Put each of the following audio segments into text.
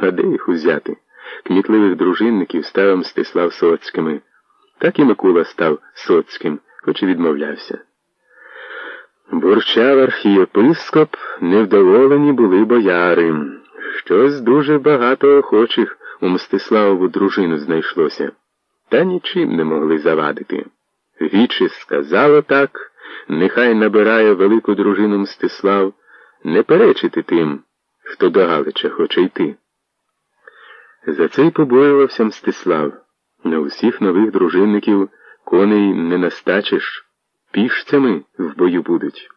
А де їх узяти? Кмітливих дружинників став Мстислав Соцькими. Так і Микула став Соцьким, хоч і відмовлявся. Бурчав архієпископ, невдоволені були бояри. Щось дуже багато охочих у Мстиславову дружину знайшлося, та нічим не могли завадити. Вічі сказало так, нехай набирає велику дружину Мстислав, не перечити тим, хто до Галича хоче йти. За це й побоювався Мстислав. На усіх нових дружинників коней не настачиш, пішцями в бою будуть.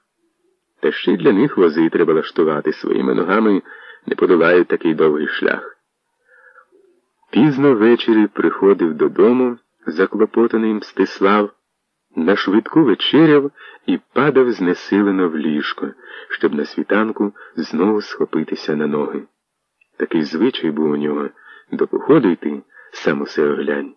Та ще й для них вози треба лаштувати своїми ногами, не подолають такий довгий шлях. Пізно ввечері приходив додому, заклопотаний Мстислав, на швидку вечеряв і падав знесилено в ліжко, щоб на світанку знову схопитися на ноги. Такий звичай був у нього до походу йти, сам усе оглянь.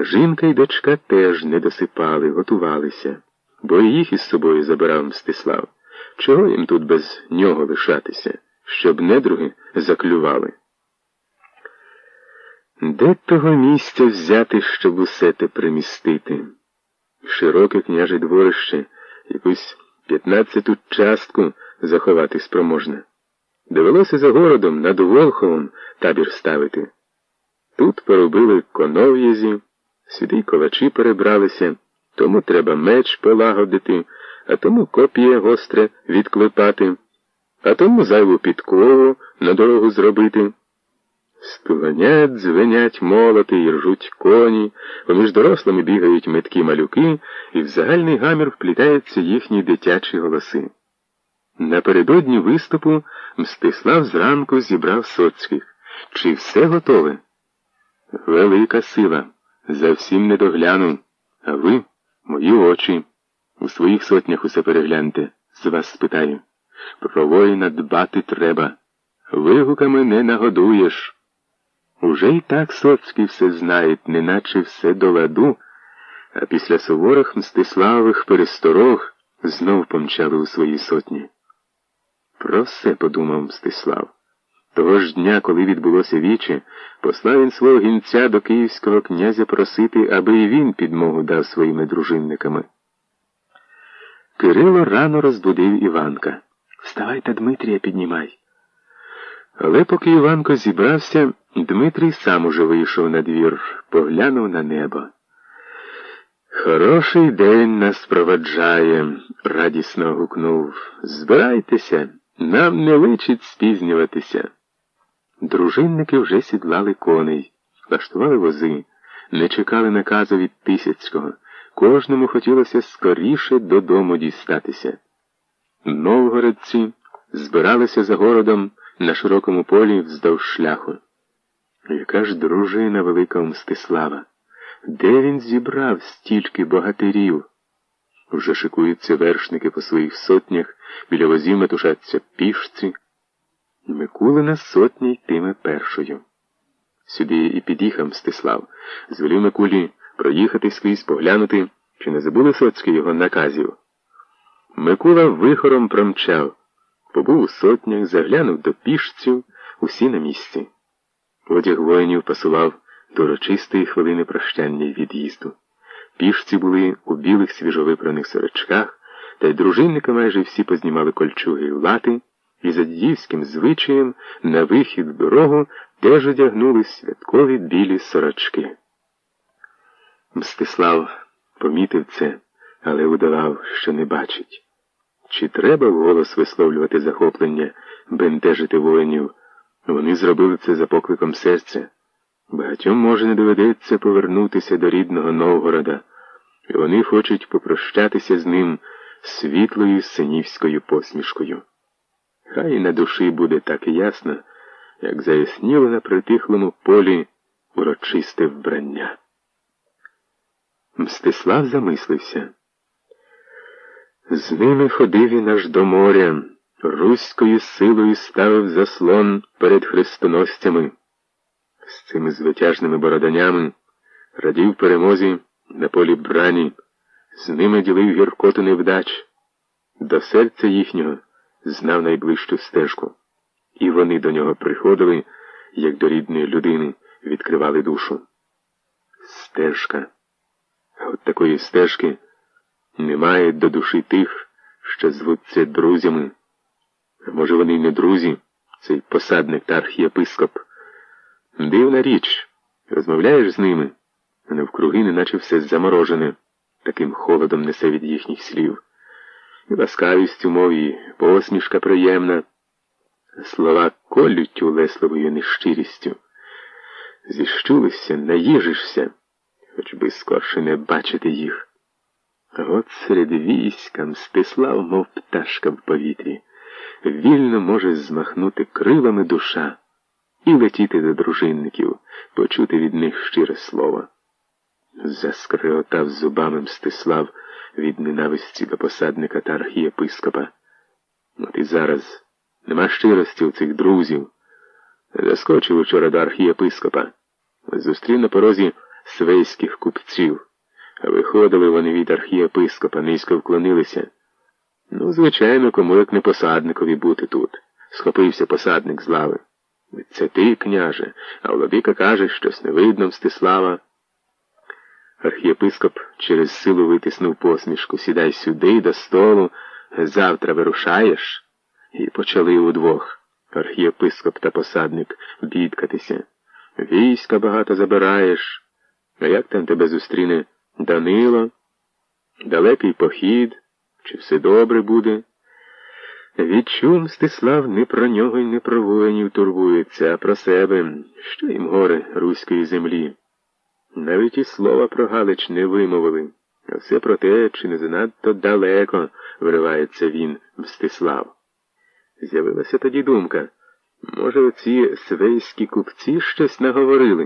Жінка й дочка теж не досипали, готувалися, бо і їх із собою забирав Мстислав. Чого їм тут без нього лишатися, щоб недруги заклювали? Де того місця взяти, щоб усе те примістити? Широке княже дворище, якусь п'ятнадцяту частку заховати спроможне. Довелося за городом над Волховом табір ставити. Тут поробили конов'язі, сюди й ковачі перебралися, тому треба меч полагодити, а тому копіє гостре відклепати, а тому зайву підкову на дорогу зробити. Стуганять, дзвенять молоти і ржуть коні, поміж дорослими бігають меткі малюки, і в загальний гамір вплітаються їхні дитячі голоси. Напередодні виступу Мстислав зранку зібрав соцьких. Чи все готове? Велика сила. За всім не догляну. А ви, мої очі, у своїх сотнях усе перегляньте, з вас спитаю. Про воїна дбати треба. Вигуками не нагодуєш. Уже й так соцькі все знають, неначе все до ладу, а після суворих Мстиславових пересторог знов помчали у свої сотні. Про все подумав Мстислав. Того ж дня, коли відбулося віче, послав він свого гінця до київського князя просити, аби і він підмогу дав своїми дружинниками. Кирило рано розбудив Іванка. Вставайте, Дмитрія, піднімай. Але поки Іванко зібрався, Дмитрій сам уже вийшов на двір, поглянув на небо. Хороший день нас проваджає, радісно гукнув. Збирайтеся, нам не личить спізнюватися. Дружинники вже сідлали коней, влаштували вози, не чекали наказу від Тисяцького. Кожному хотілося скоріше додому дістатися. Новгородці збиралися за городом на широкому полі вздовж шляху. Яка ж дружина велика Мстислава? Де він зібрав стільки богатирів? Вже шикуються вершники по своїх сотнях, біля возів метушаться пішці. Микулина сотня йтиме першою. Сюди і під'їхав Мстислав, звелів Микулі проїхати скрізь, поглянути, чи не забули соцьки його наказів. Микула вихором промчав, побув у сотнях, заглянув до пішців, усі на місці. Одяг воїнів пасував до урочистої хвилини прощання й від'їзду. Пішці були у білих свіжовипраних сорочках, та й дружинники майже всі познімали кольчуги й лати, і за дідівським звичаєм на вихід в дорогу теж одягнули святкові білі сорочки. Мстислав помітив це, але удавав, що не бачить. Чи треба вголос висловлювати захоплення, бентежити воїнів? Вони зробили це за покликом серця. Багатьом, може, не доведеться повернутися до рідного Новгорода, і вони хочуть попрощатися з ним світлою синівською посмішкою. Хай на душі буде так ясно, як заясніло на притихлому полі урочисте вбрання. Мстислав замислився. З ними ходив він аж до моря, руською силою ставив заслон перед хрестоносцями. З цими звитяжними бороданями радів перемозі на полі брані, з ними ділив гіркоту невдач, до серця їхнього знав найближчу стежку, і вони до нього приходили як до рідної людини, відкривали душу. Стежка. От такої стежки немає до душі тих, що звуться друзями. Може, вони не друзі, цей посадник та архієпископ. Дивна річ, розмовляєш з ними, навкруги неначе все заморожене, таким холодом несе від їхніх слів. І ласкавість у мові, посмішка приємна, слова колють улесливою нещирістю. Зіщулися, наїжишся, хоч би скорше не бачити їх. От серед війська Мстислав, мов пташка в повітрі, вільно може змахнути крилами душа і летіти до дружинників, почути від них щире слово. Заскриотав зубами Мстислав від ненависті до посадника та архієпископа. От і зараз нема щирості у цих друзів. Заскочив учора до архієпископа. Зустрів на порозі свейських купців. Виходили вони від архієпископа, низько вклонилися. Ну, звичайно, кому як не посадникові бути тут. Схопився посадник з лави. Це ти, княже, а владика каже, щось не видно Мстислава. Архієпископ через силу витиснув посмішку. Сідай сюди, до столу, завтра вирушаєш. І почали удвох. Архієпископ та посадник бідкатися. Війська багато забираєш. А як там тебе зустріне Данило? Далекий похід, чи все добре буде? Відчув Мстислав не про нього й не про воїнів турбується, а про себе, що їм горе руської землі. Навіть і слова про Галич не вимовили, а все про те, чи не занадто далеко виривається він, Мстислав. З'явилася тоді думка, може, оці свейські купці щось наговорили.